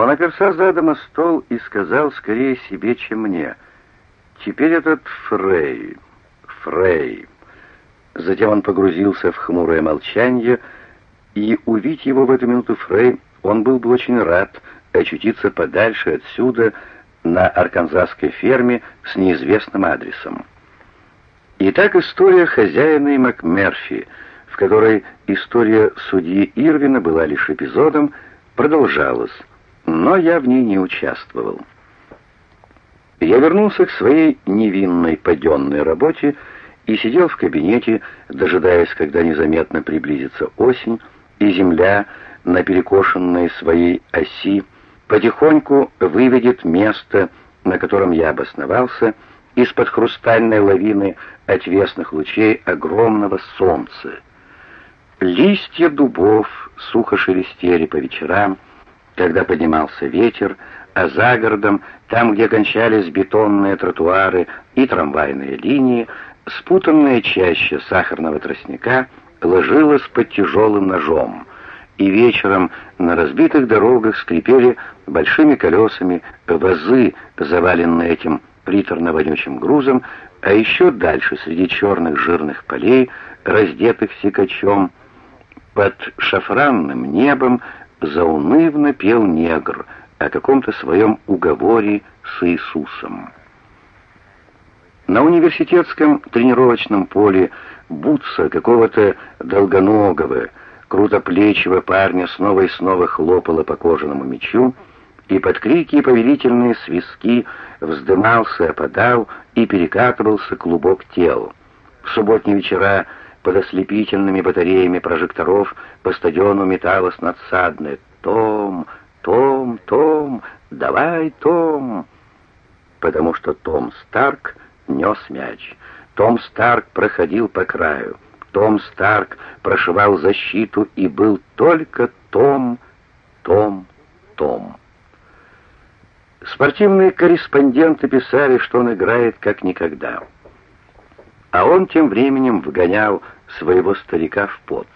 Он оперся задом о стол и сказал скорее себе, чем мне. «Теперь этот Фрей, Фрей». Затем он погрузился в хмурое молчание, и увидеть его в эту минуту Фрей, он был бы очень рад очутиться подальше отсюда, на арканзасской ферме с неизвестным адресом. Итак, история хозяина и МакМерфи, в которой история судьи Ирвина была лишь эпизодом, продолжалась, но я в ней не участвовал. Я вернулся к своей невинной паденной работе и сидел в кабинете, дожидаясь, когда незаметно приблизится осень, и земля на перекошенной своей оси потихоньку выведет место, на котором я обосновался, из-под хрустальной лавины отвесных лучей огромного солнца. Листья дубов сухо шелестели по вечерам, когда поднимался ветер, а за городом, там, где кончались бетонные тротуары и трамвайные линии, спутанная чаще сахарного тростника ложилась под тяжелым ножом, и вечером на разбитых дорогах скрипели большими колесами вазы, заваленные этим приторно-вонючим грузом, а еще дальше, среди черных жирных полей, раздетых сикачом, под шафранным небом заунывно пел негр о каком-то своем уговоре с Иисусом. На университетском тренировочном поле Бутса какого-то долгоногого, крутоплечего парня снова и снова хлопало по кожаному мечу, и под крики и повелительные свистки вздымался, опадал и перекатывался клубок тел. В субботние вечера под ослепительными батареями прожекторов по стадиону металось надсадное «Том, Том, Том, давай, Том!» Потому что Том Старк нес мяч. Том Старк проходил по краю. Том Старк прошивал защиту и был только Том, Том, Том. Спортивные корреспонденты писали, что он играет как никогда. А он тем временем вгонял своего старика в пот.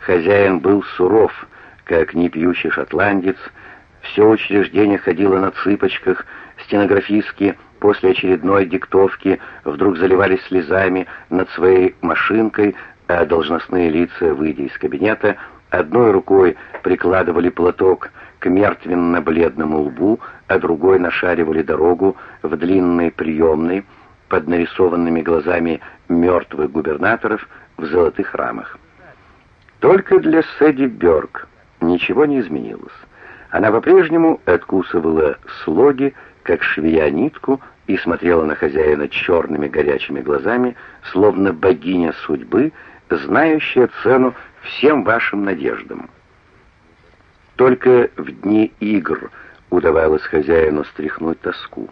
Хозяин был суров, как непьющий шотландец, все учреждение ходило на цыпочках, стенографистки после очередной диктовки вдруг заливались слезами над своей машинкой, а должностные лица, выйдя из кабинета, одной рукой прикладывали платок к мертвенно-бледному лбу, а другой нашаривали дорогу в длинной приемной под нарисованными глазами мертвых губернаторов в золотых рамах. Только для Сэдди Бёрк ничего не изменилось. Она по-прежнему откусывала слоги, как швея нитку, и смотрела на хозяина черными горячими глазами, словно богиня судьбы, знающая цену всем вашим надеждам. Только в дни игр удавалось хозяину стряхнуть тоску.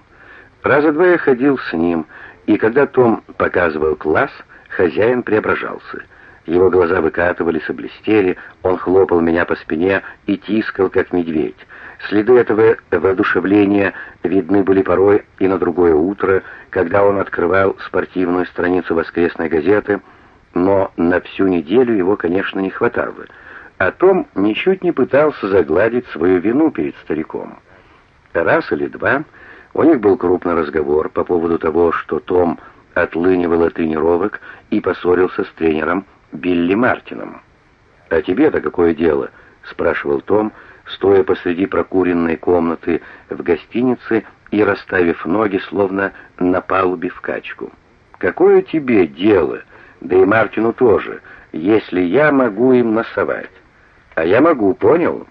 Раза два я ходил с ним, и когда Том показывал класс, хозяин преображался. Его глаза выкатывались и блестели, он хлопал меня по спине и тискал, как медведь. Следы этого воодушевления видны были порой и на другое утро, когда он открывал спортивную страницу воскресной газеты — но на всю неделю его, конечно, не хватало. А Том ничуть не пытался загладить свою вину перед стариком. Раз или два у них был крупный разговор по поводу того, что Том отлынивал от тренировок и поссорился с тренером Билли Мартином. «А тебе-то какое дело?» — спрашивал Том, стоя посреди прокуренной комнаты в гостинице и расставив ноги, словно на палубе в качку. «Какое тебе дело?» да и Мартину тоже, если я могу им носовать. А я могу, понял?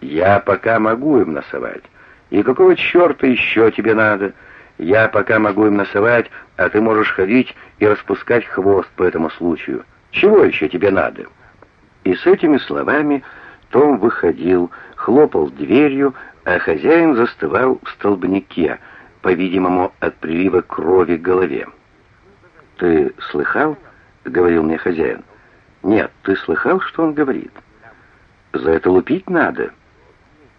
Я пока могу им носовать. И какого черта еще тебе надо? Я пока могу им носовать, а ты можешь ходить и распускать хвост по этому случаю. Чего еще тебе надо?» И с этими словами Том выходил, хлопал дверью, а хозяин застывал в столбнике, по-видимому, от прилива крови к голове. «Ты слыхал?» — говорил мне хозяин. «Нет, ты слыхал, что он говорит?» «За это лупить надо».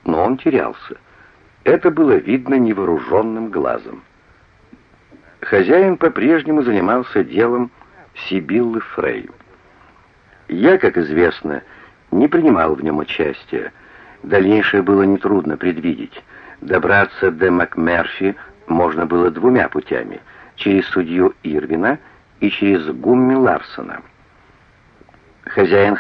Но он терялся. Это было видно невооруженным глазом. Хозяин по-прежнему занимался делом Сибиллы Фрей. Я, как известно, не принимал в нем участия. Дальнейшее было нетрудно предвидеть. Добраться до МакМерфи можно было двумя путями — через судью Ирвина и через Гумми Ларсона. Хозяин